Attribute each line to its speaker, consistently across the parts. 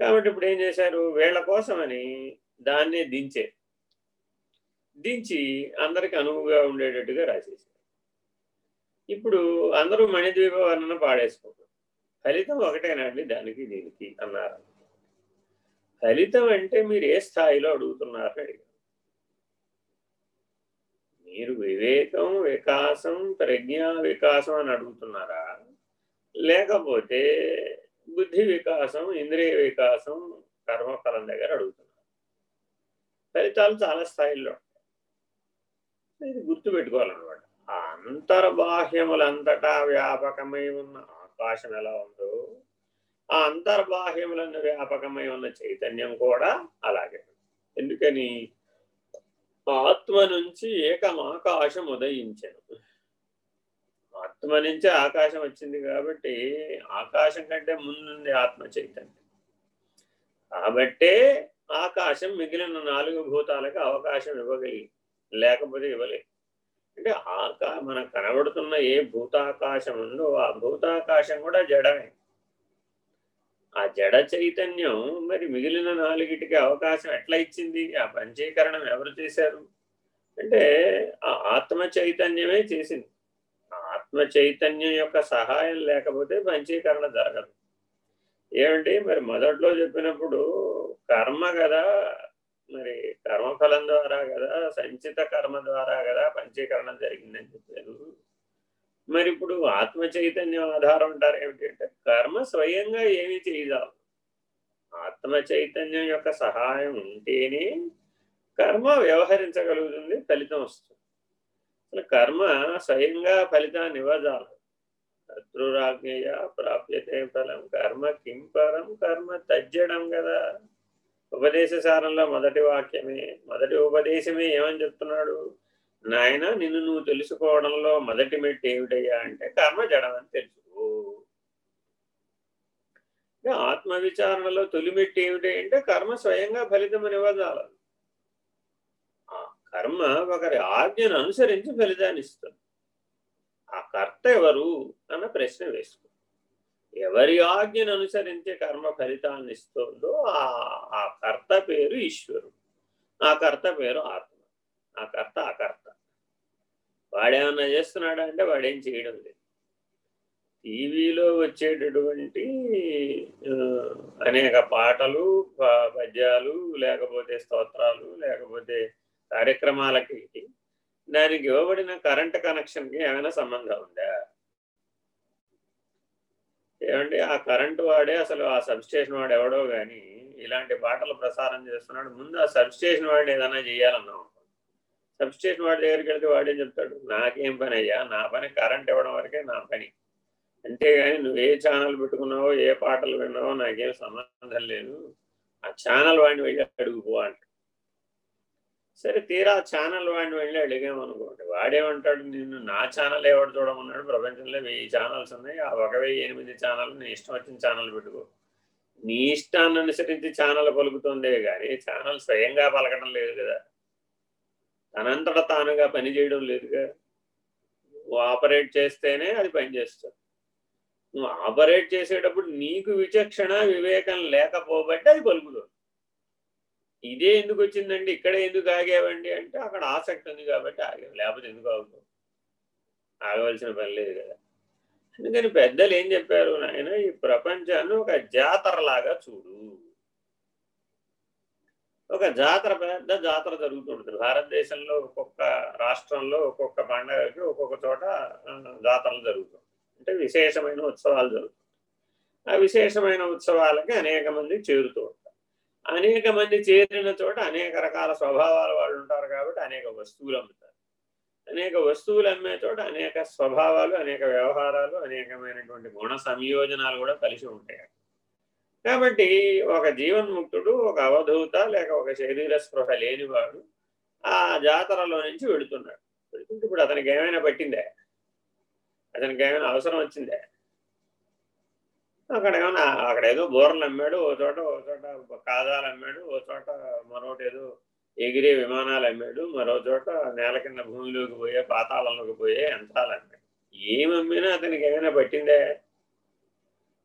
Speaker 1: కాబట్టి ఇప్పుడు ఏం చేశారు? వీళ్ళ కోసమని దాన్నే దించే దించి అందరికి అనువుగా ఉండేటట్టుగా రాసేసారు ఇప్పుడు అందరూ మణిద్వీప వర్ణన పాడేసుకుంటారు ఫలితం ఒకటేనండి దానికి దీనికి అన్నారు. ఫలితం అంటే మీరు ఏ స్థాయిలో అడుగుతున్నారని అడిగారు. మీరు వివేకం వికాసం ప్రజ్ఞా వికాసం అని అడుగుతున్నారా? లేకపోతే బుద్ధి వికాసం ఇంద్రియ వికాసం కర్మఫలం దగ్గర అడుగుతున్నారు. ఫలితాలు చాలా స్థాయిల్లో ఉంటాయి. ఇది గుర్తుపెట్టుకోవాలన్నమాట. అంతర్బాహ్యములంతటా వ్యాపకమై ఉన్న ఆకాశం ఎలా ఉందో ఆ అంతర్బాహ్యములను వ్యాపకమై ఉన్న చైతన్యం కూడా అలాగే. ఎందుకని? ఆత్మ నుంచి ఏకమాకాశం ఉదయించను. ఆత్మ నుంచి ఆకాశం వచ్చింది కాబట్టి ఆకాశం కంటే ముందుంది ఆత్మ చైతన్యం. కాబట్టే ఆకాశం మిగిలిన నాలుగు భూతాలకు అవకాశం ఇవ్వగలిగి లేకపోతే ఇవ్వలేదు. అంటే ఆకా మనకు కనబడుతున్న ఏ భూతాకాశం ఉందో ఆ భూతాకాశం కూడా జడమే. ఆ జడ చైతన్యం మరి మిగిలిన నాలుగిటికి అవకాశం ఎట్లా ఇచ్చింది? ఆ పంచీకరణం ఎవరు చేశారు? అంటే ఆ ఆత్మ చైతన్యమే చేసింది. చైతన్యం యొక్క సహాయం లేకపోతే పంచీకరణ జరగదు. ఏమిటి మరి మొదట్లో చెప్పినప్పుడు కర్మ కదా మరి కర్మఫలం ద్వారా కదా సంచిత కర్మ ద్వారా కదా పంచీకరణం జరిగిందని చెప్పారు. మరి ఇప్పుడు ఆత్మ చైతన్యం ఆధారం అంటారు ఏమిటంటే కర్మ స్వయంగా ఏమి చేయదాం ఆత్మ చైతన్యం యొక్క సహాయం ఉంటేనే కర్మ వ్యవహరించగలుగుతుంది ఫలితం వస్తుంది. కర్మ స్వయంగా ఫలితాన్ని ఇవ్వజాలి శత్రురాజ్ఞయ ప్రాప్యతే ఫలం. కర్మ కింపరం కర్మ తజ్జడం కదా. ఉపదేశ సారంలో మొదటి వాక్యమే మొదటి ఉపదేశమే ఏమని చెప్తున్నాడు? నాయన నిన్ను నువ్వు తెలుసుకోవడంలో మొదటి మెట్టు ఏమిటయ్యా అంటే కర్మ జడమని తెలుసుకో ఆత్మవిచారణలో తొలి మెట్టు ఏమిటి అంటే కర్మ స్వయంగా ఫలితం ఇవ్వజాల కర్మ ఒకరి ఆజ్ఞను అనుసరించి ఫలితాన్ని ఇస్తుంది. ఆ కర్త ఎవరు అన్న ప్రశ్న వేసుకో. ఎవరి ఆజ్ఞను అనుసరించి కర్మ ఫలితాన్ని ఇస్తుందో ఆ ఆ కర్త పేరు ఈశ్వరుడు. ఆ కర్త పేరు ఆత్మ. ఆ కర్త అకర్త వాడేమన్నా చేస్తున్నాడా అంటే వాడేం చేయడం లేదు. టీవీలో వచ్చేటటువంటి అనేక పాటలు పద్యాలు లేకపోతే స్తోత్రాలు లేకపోతే కార్యక్రమాలకి దానికి ఇవ్వబడిన కరెంట్ కనెక్షన్కి ఏమైనా సంబంధం ఉందా? ఏమంటే ఆ కరెంటు వాడే అసలు ఆ సబ్స్టేషన్ వాడు ఎవడో కానీ ఇలాంటి పాటలు ప్రసారం చేస్తున్నాడు. ముందు ఆ సబ్స్టేషన్ వాడిని ఏదైనా చేయాలన్నాం సబ్స్టేషన్ వాడి దగ్గరికి వెళ్తే వాడేం చెప్తాడు? నాకేం పని అయ్యా నా పని కరెంట్ ఇవ్వడం వరకే నా పని. అంతేగాని నువ్వు ఏ ఛానల్ పెట్టుకున్నావో ఏ పాటలు విన్నావో నాకేం సంబంధం లేదు. ఆ ఛానల్ వాడిని వెళ్ళి అడుగుపో అంట. సరే తీరా ఛానల్ వాడిని వెళ్ళి అడిగామనుకోండి వాడేమంటాడు? నిన్ను నా ఛానల్ ఎవడు చూడమన్నాడు? ప్రపంచంలో వెయ్యి ఛానల్స్ ఉన్నాయి. ఆ ఒక వెయ్యి ఎనిమిది ఛానల్ నీ ఇష్టం వచ్చిన ఛానల్ పెట్టుకో. నీ ఇష్టాన్ని అనుసరించి ఛానల్ పలుకుతుందే కానీ ఛానల్ స్వయంగా పలకడం లేదు కదా. తనంతట తానుగా పనిచేయడం లేదుగా నువ్వు ఆపరేట్ చేస్తేనే అది పనిచేస్తుంది నువ్వు ఆపరేట్ చేసేటప్పుడు నీకు విచక్షణ వివేకం లేకపోబట్టి అది పలుకుతుంది. ఇదే ఎందుకు వచ్చిందండి? ఇక్కడే ఎందుకు ఆగావండి? అంటే అక్కడ ఆసక్తి ఉంది కాబట్టి ఆగాం. లేకపోతే ఎందుకు ఆగుతాం ఆగవలసిన పని లేదు కదా. అందుకని పెద్దలు ఏం చెప్పారు నాయన ఈ ప్రపంచాన్ని ఒక జాతరలాగా చూడు. ఒక జాతర పెద్ద జాతర జరుగుతుంటుంది. భారతదేశంలో ఒక్కొక్క రాష్ట్రంలో ఒక్కొక్క పండగకి ఒక్కొక్క చోట జాతరలు జరుగుతుంది అంటే విశేషమైన ఉత్సవాలు జరుగుతాయి. ఆ విశేషమైన ఉత్సవాలకి అనేక మంది చేరుతూ ఉంటారు. అనేక మంది చేరిన చోట అనేక రకాల స్వభావాల వాళ్ళు ఉంటారు కాబట్టి అనేక వస్తువులు అమ్ముతారు. అనేక వస్తువులు అమ్మే చోట అనేక స్వభావాలు అనేక వ్యవహారాలు అనేకమైనటువంటి గుణ సంయోజనాలు కూడా కలిసి ఉంటాయి. కాబట్టి ఒక జీవన్ముక్తుడు ఒక అవధూత లేక ఒక శరీర స్పృహ లేనివాడు ఆ జాతరలో నుంచి వెళుతున్నాడు. వెళుతుంటే ఇప్పుడు అతనికి ఏమైనా పట్టిందే? అతనికి ఏమైనా అవసరం వచ్చిందే? అక్కడ ఏమైనా అక్కడ ఏదో బోర్లు అమ్మాడు ఓ చోట ఓ చోట కాదాలు అమ్మాడు ఓ చోట మరోటి ఏదో ఎగిరే విమానాలు అమ్మాడు మరో చోట నేల కింద భూమిలోకి పోయే పాతాళంలోకి పోయే యంత్రాలు అమ్మాడు. ఏమమ్మినా అతనికి ఏమైనా పట్టిందే?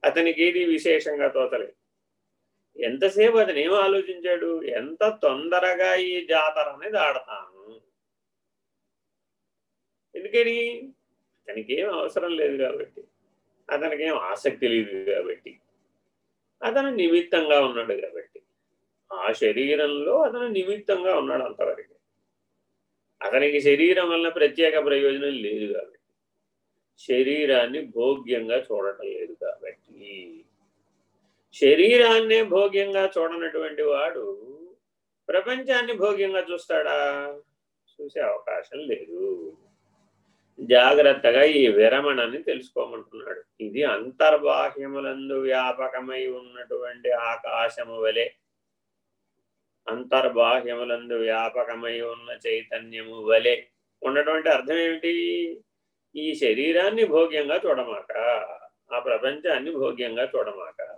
Speaker 1: అతనికి ఏది విశేషంగా తోచలేదు. ఎంతసేపు అతను ఏం ఆలోచించాడు? ఎంత తొందరగా ఈ జాతర అనేది ఆడతాను. ఎందుకని? అతనికి ఏం అవసరం లేదు కాబట్టి. అతనికి ఏం ఆసక్తి లేదు కాబట్టి. అతను నిమిత్తంగా ఉన్నాడు కాబట్టి. ఆ శరీరంలో అతను నిమిత్తంగా ఉన్నాడు అంతవరకు. అతనికి శరీరం వల్ల ప్రత్యేక ప్రయోజనం లేదు కాబట్టి. శరీరాన్ని భోగ్యంగా చూడటం లేదు కాబట్టి. శరీరాన్నే భోగ్యంగా చూడనటువంటి వాడు ప్రపంచాన్ని భోగ్యంగా చూస్తాడా? చూసే అవకాశం లేదు. జాగ్రత్తగా ఈ విరమణని తెలుసుకోమంటున్నాడు. ఇది అంతర్బాహ్యములందు వ్యాపకమై ఉన్నటువంటి ఆకాశము వలె అంతర్బాహ్యములందు వ్యాపకమై ఉన్న చైతన్యము వలె ఉన్నటువంటి అర్థం ఏమిటి? ఈ శరీరాన్ని భోగ్యంగా చూడమాక ఆ ప్రపంచాన్ని భోగ్యంగా చూడమాక.